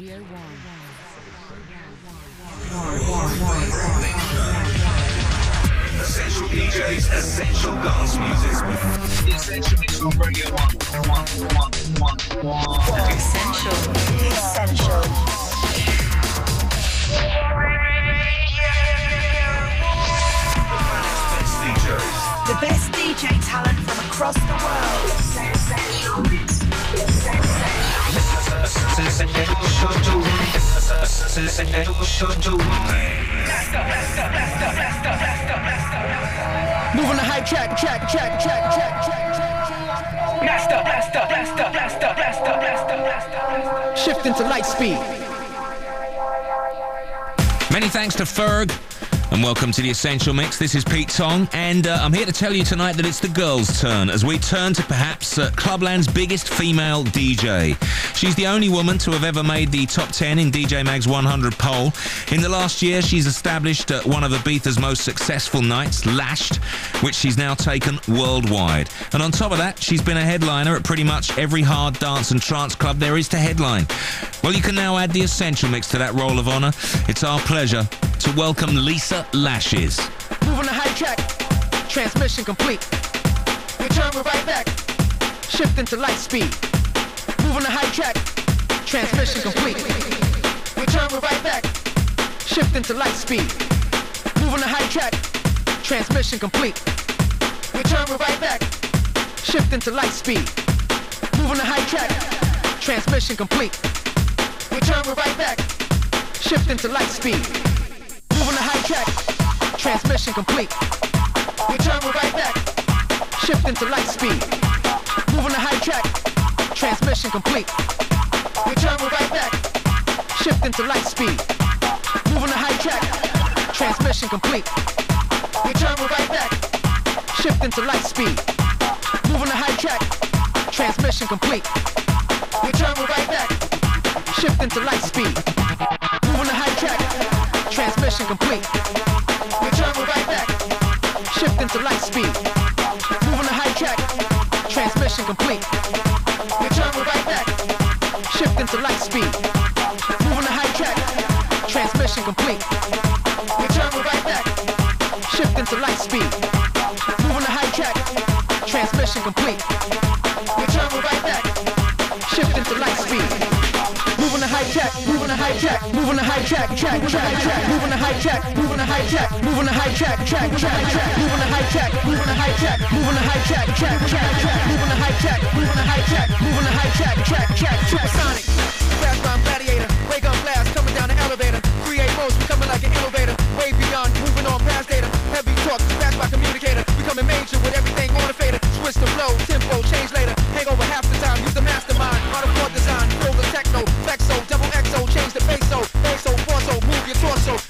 Radio 1. Essential DJs, essential dance music. Essential Mix on Radio 1. Essential. Essential. The best DJ talent from across the world. Essential. Move on the high track, track, track, track, track, track, track. Master, master, master, master, master, master, master. Shift into light speed. Many thanks to Ferg. And welcome to the Essential Mix. This is Pete Tong, and uh, I'm here to tell you tonight that it's the girls' turn as we turn to perhaps uh, Clubland's biggest female DJ. She's the only woman to have ever made the top 10 in DJ Mag's 100 poll. In the last year, she's established uh, one of Ibiza's most successful nights, Lashed, which she's now taken worldwide. And on top of that, she's been a headliner at pretty much every hard dance and trance club there is to headline. Well, you can now add the Essential Mix to that roll of honour. It's our pleasure to welcome Lisa Lashes. Move on the high track. Transmission complete. Return we're right back. Shift into light speed. Move on the high track. Transmission complete. Return we're right back. Shift into light speed. Move on the high track. Transmission complete. Return we're right back. Shift into light speed. Move on the high track. Transmission complete. Return we're right back. Shift into light speed. Move on the high track. Transmission complete. Return we're right back. Shift into light speed. Move on the high track. Transmission complete. Return we're right back. Shift into light speed. Move on the high track. Transmission complete. Return we're right back. Shift into light speed. Move on the high track. Transmission complete. Return we're right back. Shift into light speed. Move on the high track. Transmission complete. We're right back. Shift into light speed. Move on the high track. Transmission complete. We're right back. Shift into light speed. Move on the high track. Transmission complete. We're right back. Shift into light speed. Move on the high track. Transmission complete. Track, move on the high track, track, track, track, move on the high track, move on the high track, move on the high track, track, track, track, move on the high track, move on the high track, move on the high track, track, track, track, move on the high track, move on the high track, move on the high track, track, track, supersonic. Fast rhyme gladiator, ray gun blast, coming down the elevator. Create modes, becoming like an innovator. Way beyond, moving on past data. Heavy talk, dispatched by communicator. Becoming major with everything on the fader. Switch the flow, tempo, change later. Flexo, double XO, change the basso, basso, forso, move your torso,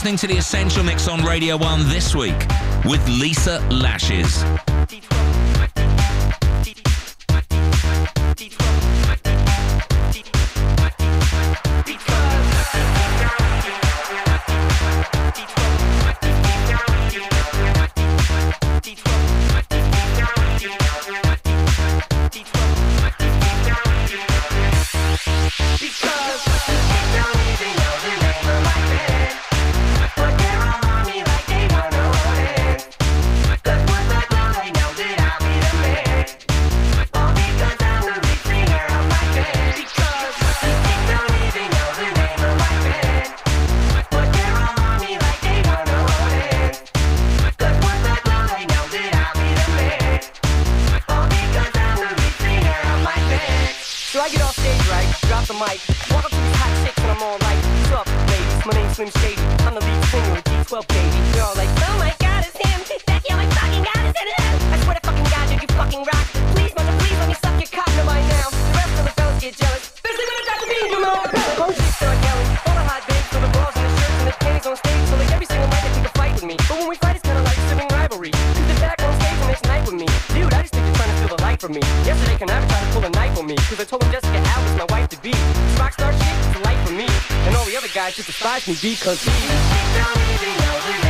listening to the Essential Mix on Radio 1 this week with Lisa Lashes. Like, Oh my god, it's him. Fucking god, it's him. I swear to fucking god, fucking rock. Please, mother, please let me suck your cock now. The get jealous. You know. All the hot babes the shirts and panties on stage. So like every single night they pick a fight with me. But when we fight, it's kinda like sibling rivalry. Cause they're back on stage with me. Dude, I just to the light me. Yesterday, try to pull a knife on me? Cause I told them Jessica Alba's my wife to be. Rock star is light for me. And all the other guys just despise me because he don't even know the name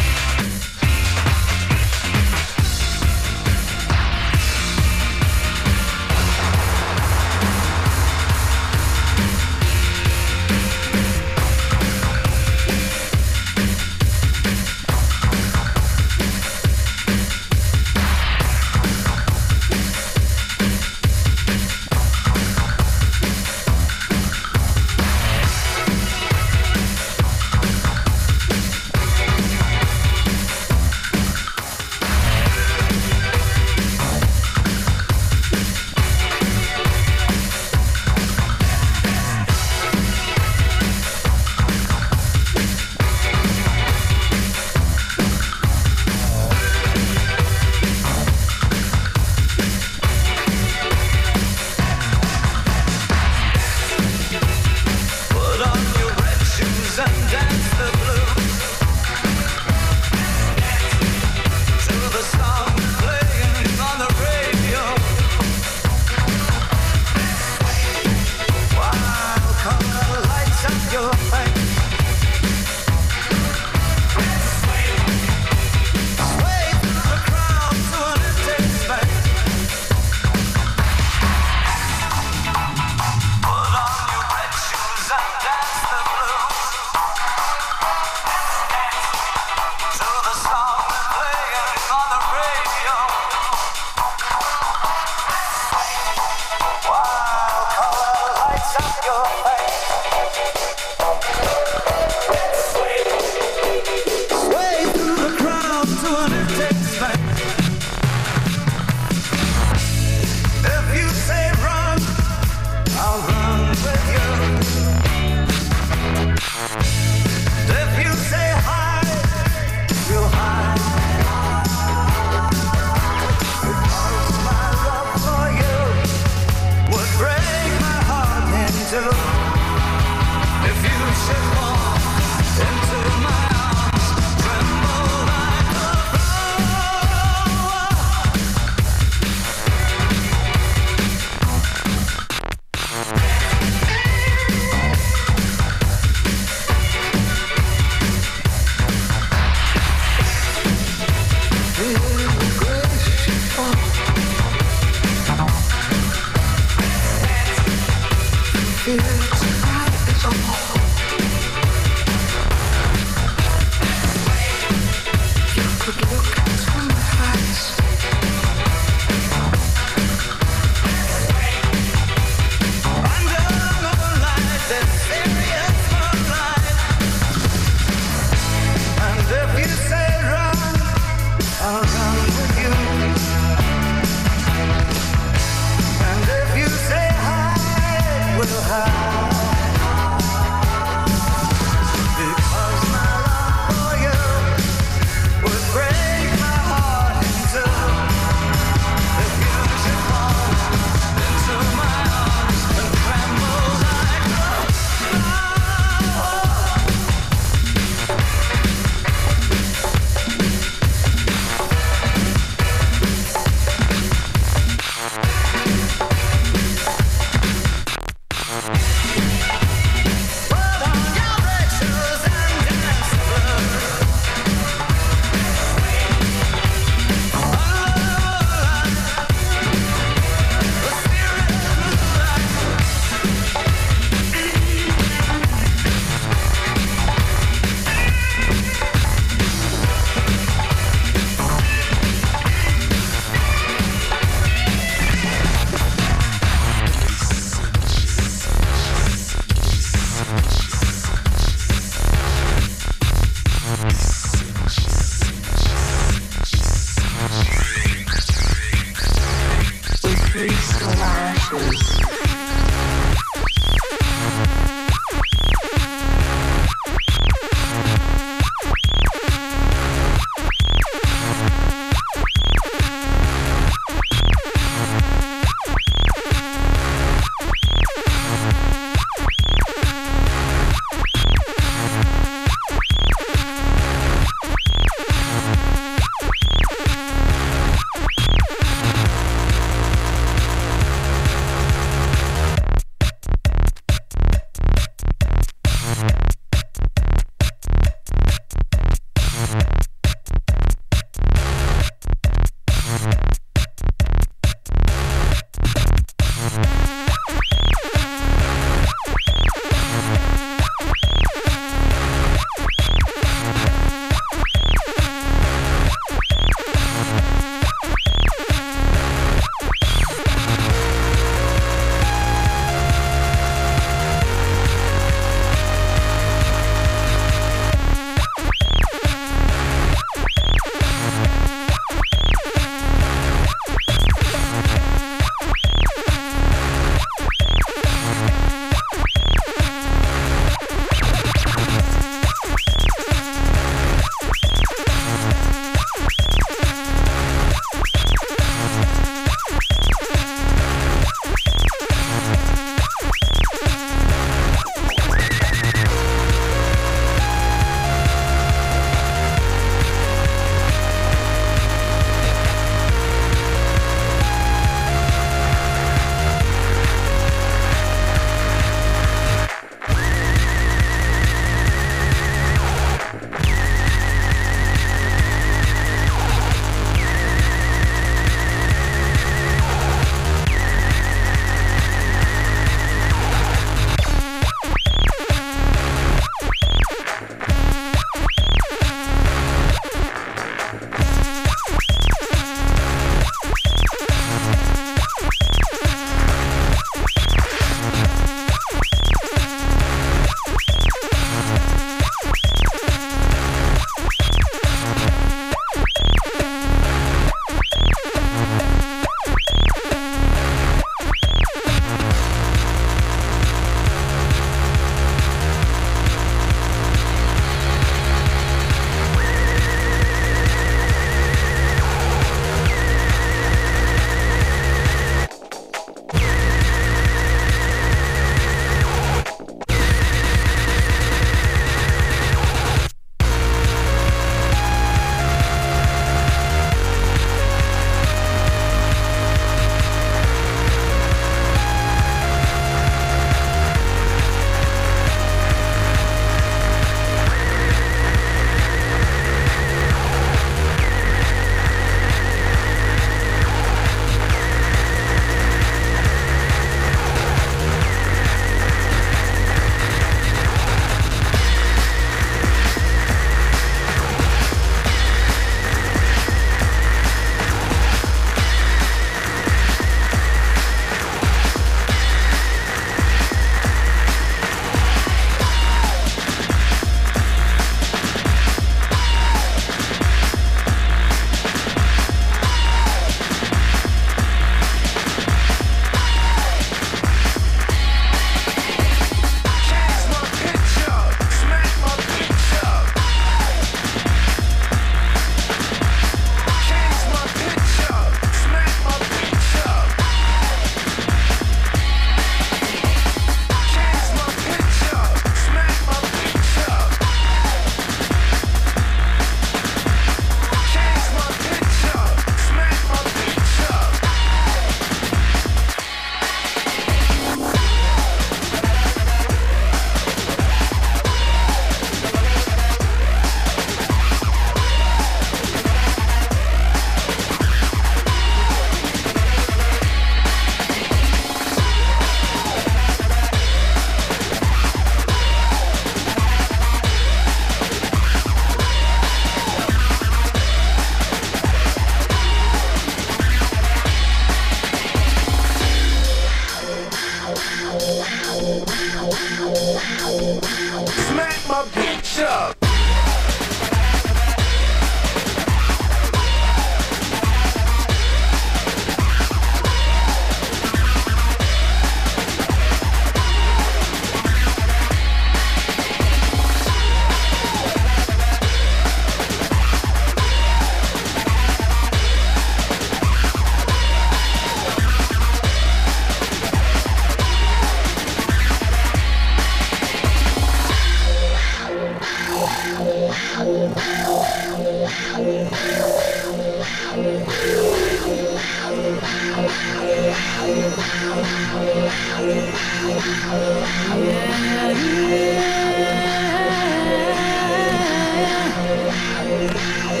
Smack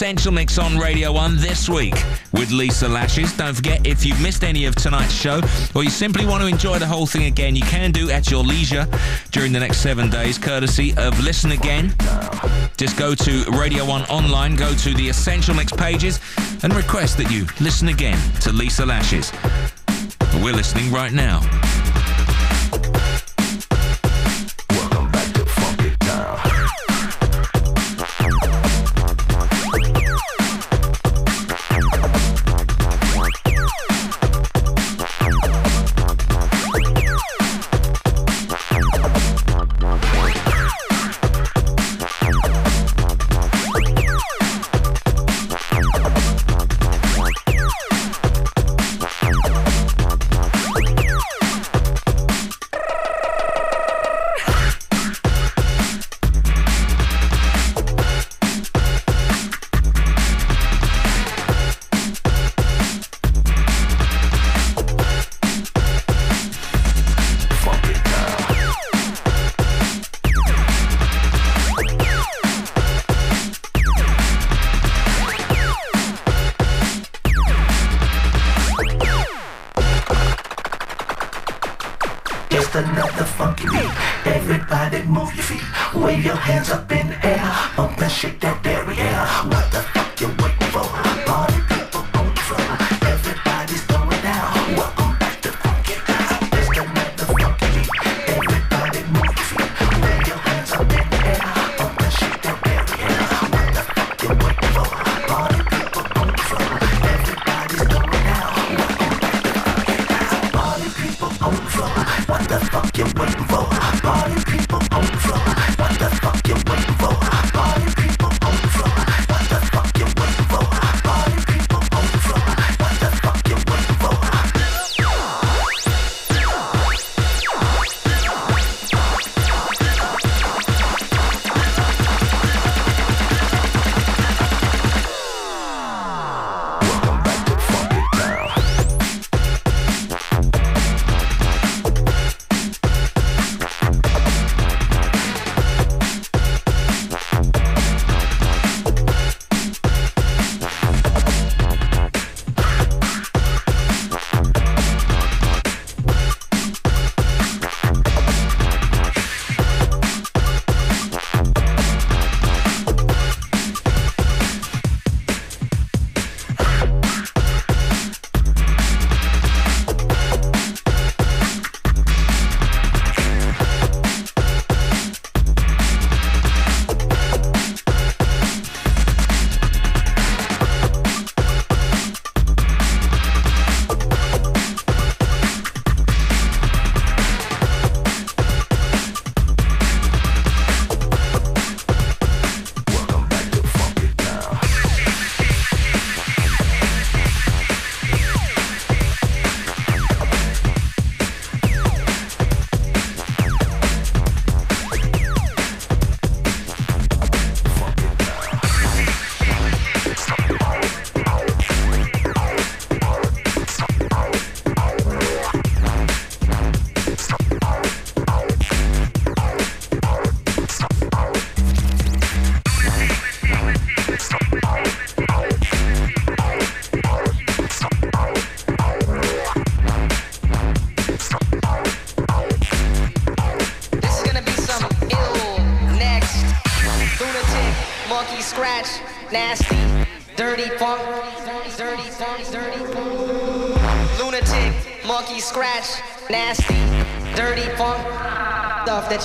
Essential Mix on Radio 1 this week with Lisa Lashes. Don't forget, if you've missed any of tonight's show or you simply want to enjoy the whole thing again, you can do at your leisure during the next seven days, courtesy of Listen Again. Just go to Radio 1 online, go to the Essential Mix pages, and request that you listen again to Lisa Lashes. We're listening right now. Floor. Party people on the floor.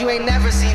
You ain't never seen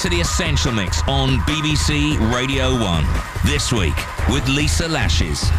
to The Essential Mix on BBC Radio 1. This week with Lisa Lashes.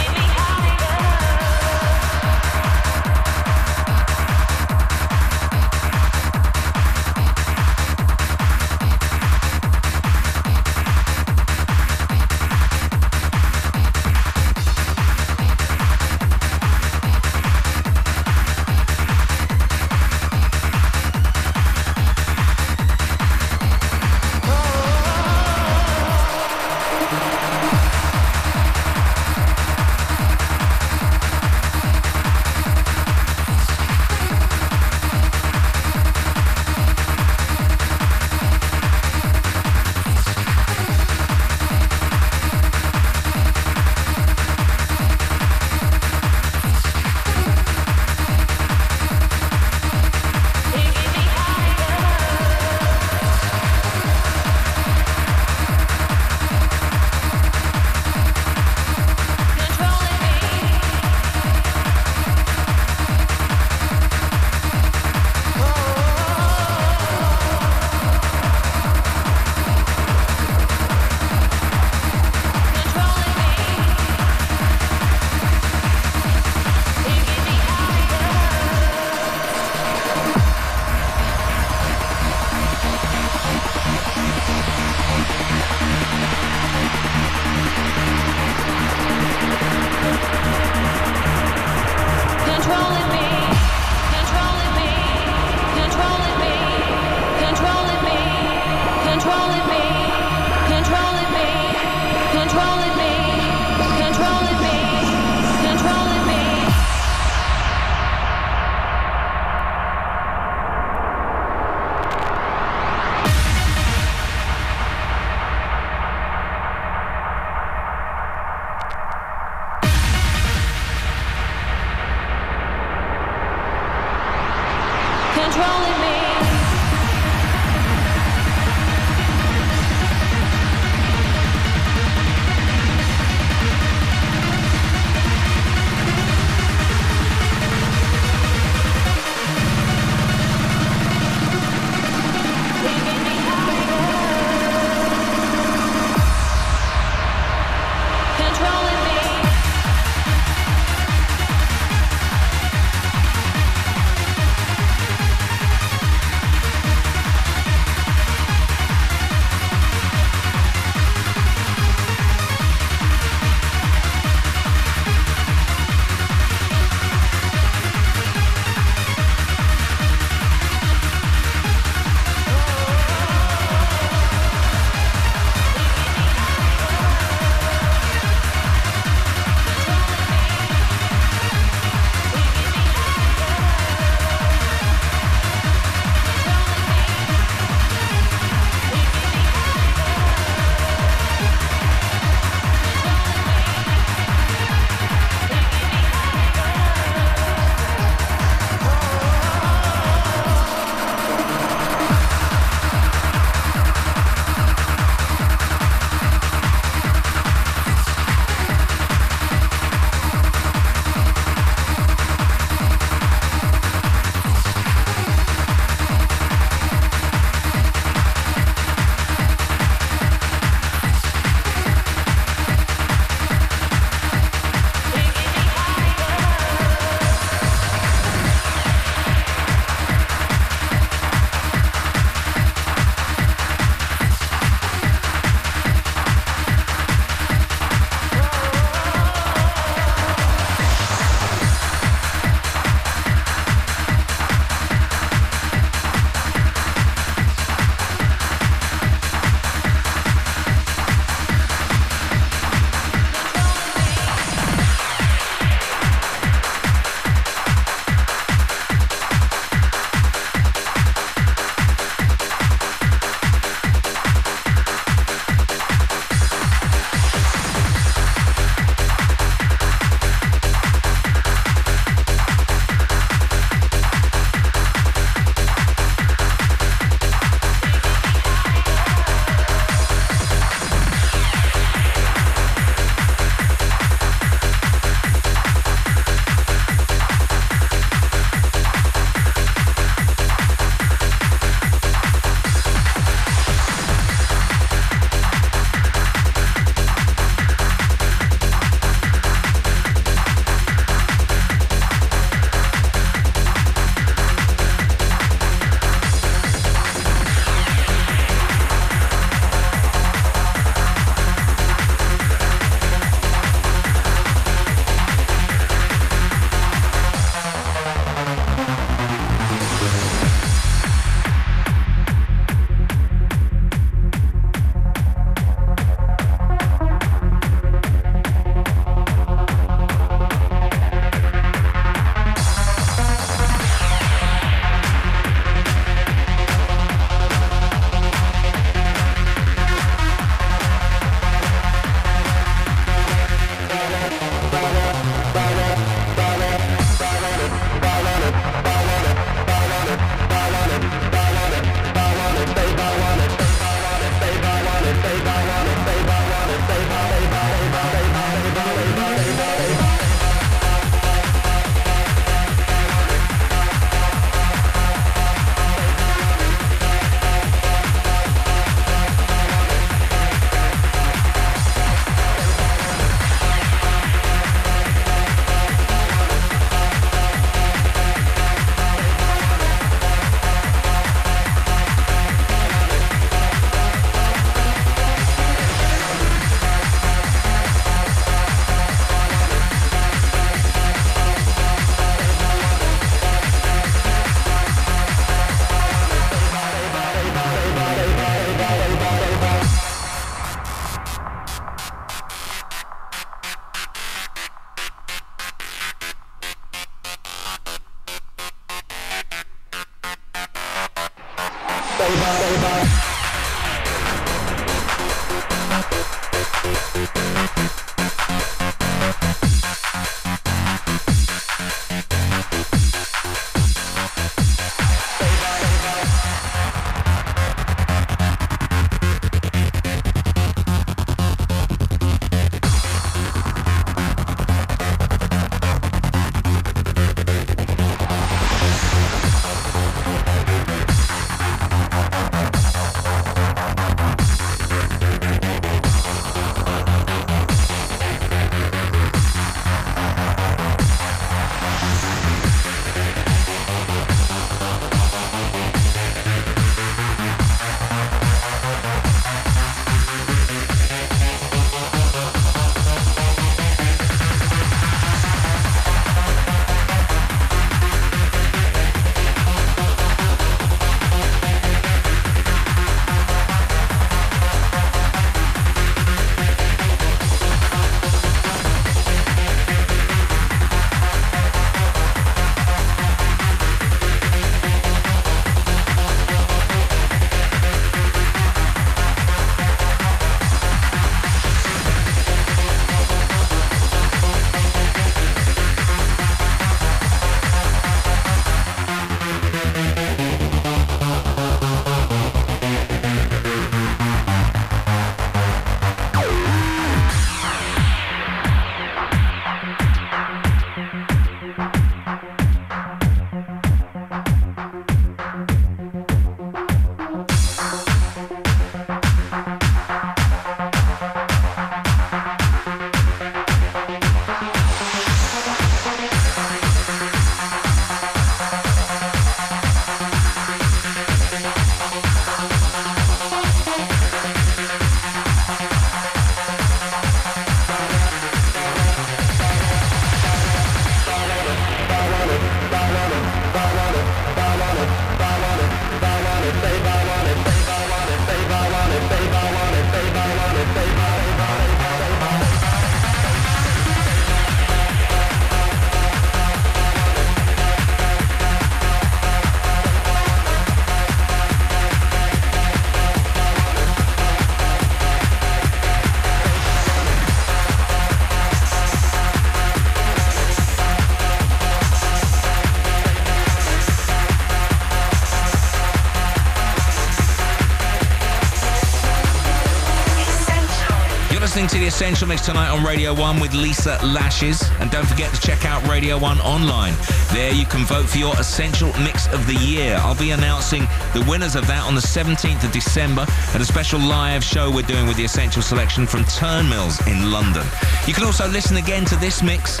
Essential Mix tonight on Radio 1 with Lisa Lashes. And don't forget to check out Radio 1 online. There you can vote for your Essential Mix of the Year. I'll be announcing the winners of that on the 17th of December at a special live show we're doing with the Essential Selection from Turnmills in London. You can also listen again to this mix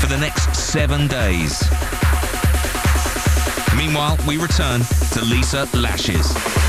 for the next seven days. Meanwhile, we return to Lisa Lashes.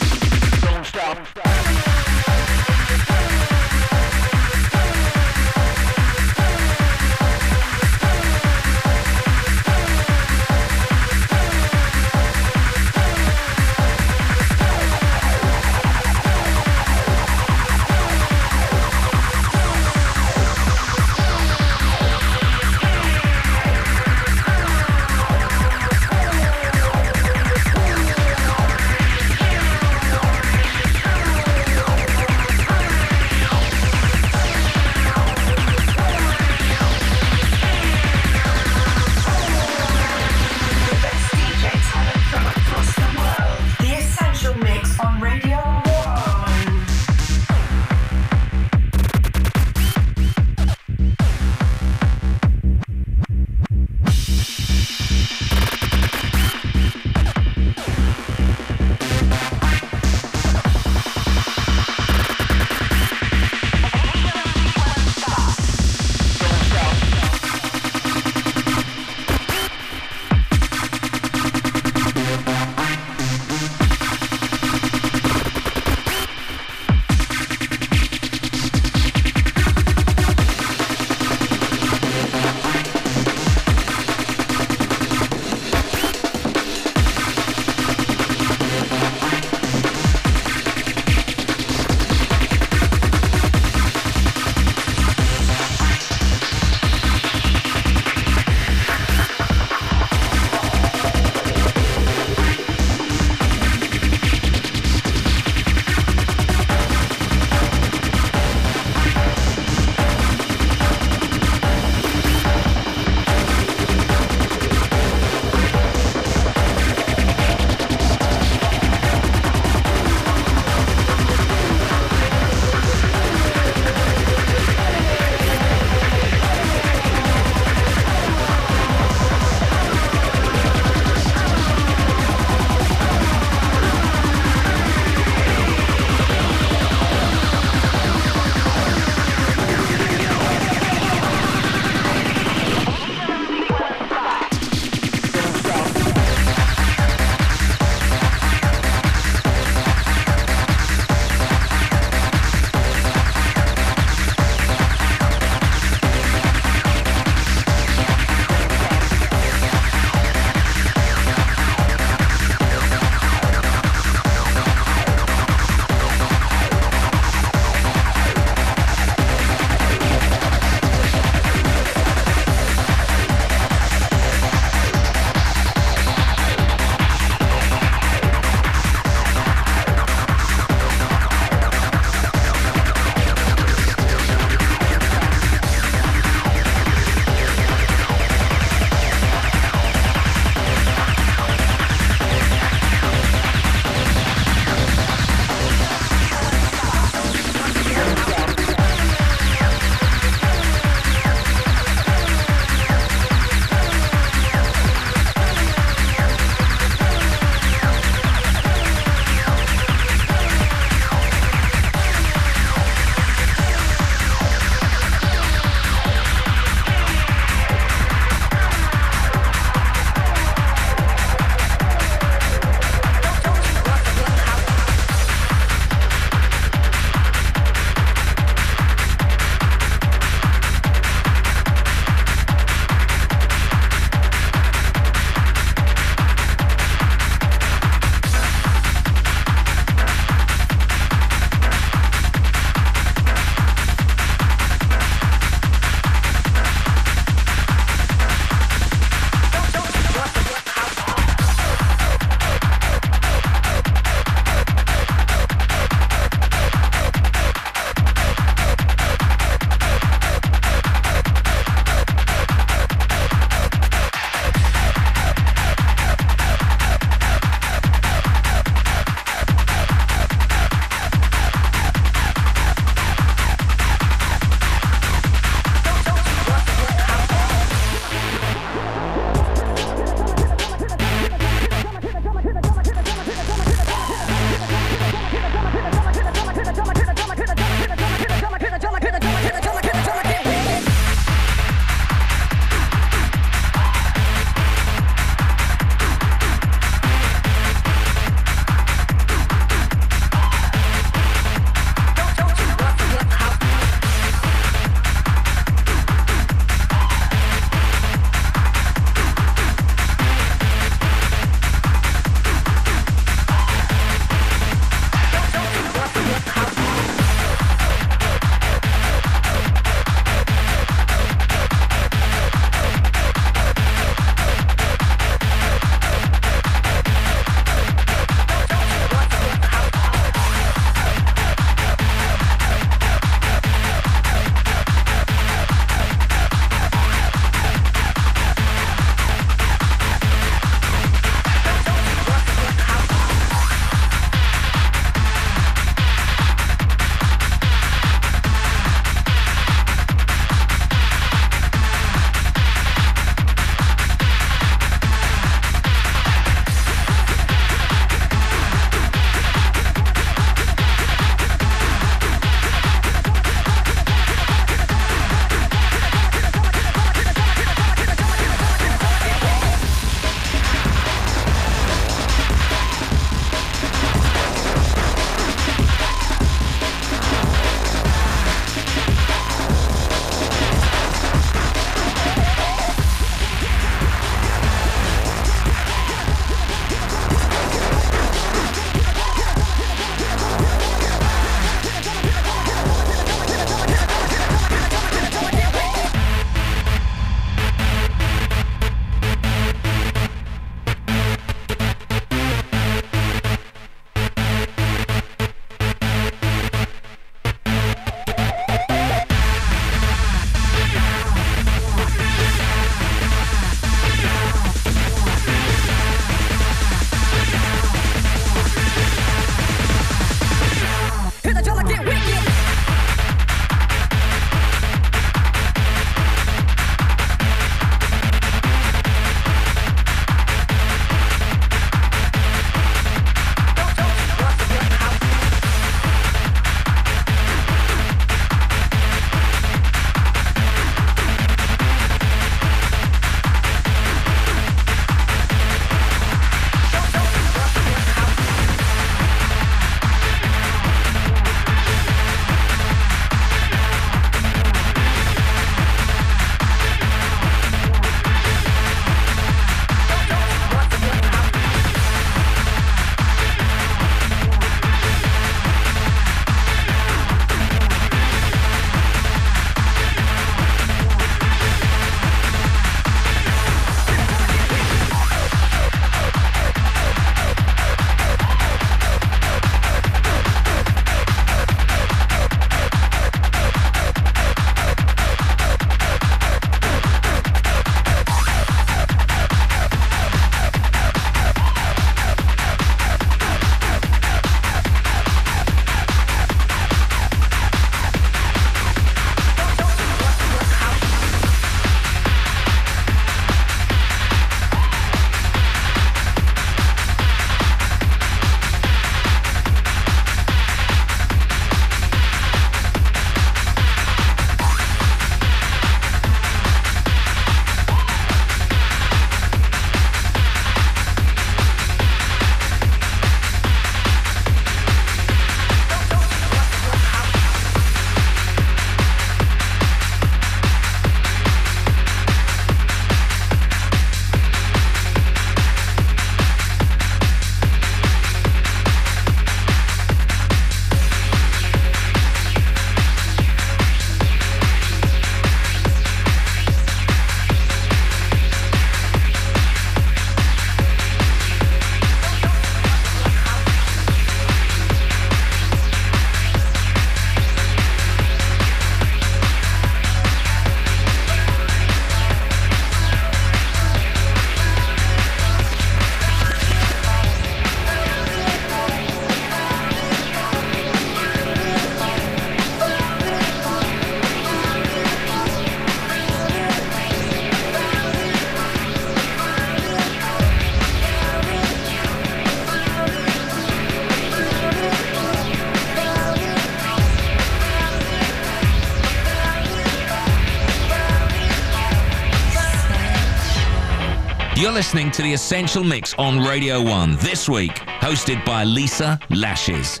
You're listening to The Essential Mix on Radio 1 this week, hosted by Lisa Lashes.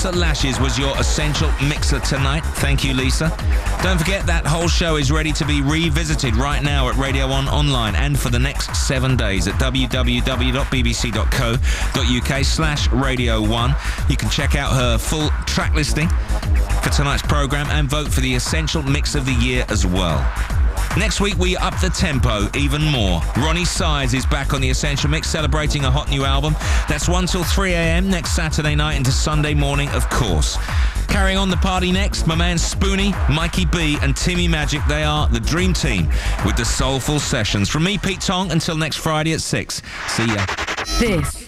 Lisa Lashes was your essential mixer tonight. Thank you, Lisa. Don't forget that whole show is ready to be revisited right now at Radio 1 online and for the next seven days at www.bbc.co.uk slash Radio 1. You can check out her full track listing for tonight's programme and vote for the essential mix of the year as well. Next week, we up the tempo even more. Roni Size is back on the Essential Mix celebrating a hot new album. That's 1 till 3 a.m. next Saturday night into Sunday morning, of course. Carrying on the party next, my man Spoonie, Mikey B, and Timmy Magic. They are the dream team with the Soulful Sessions. From me, Pete Tong, until next Friday at 6. See ya. This is Radio 1.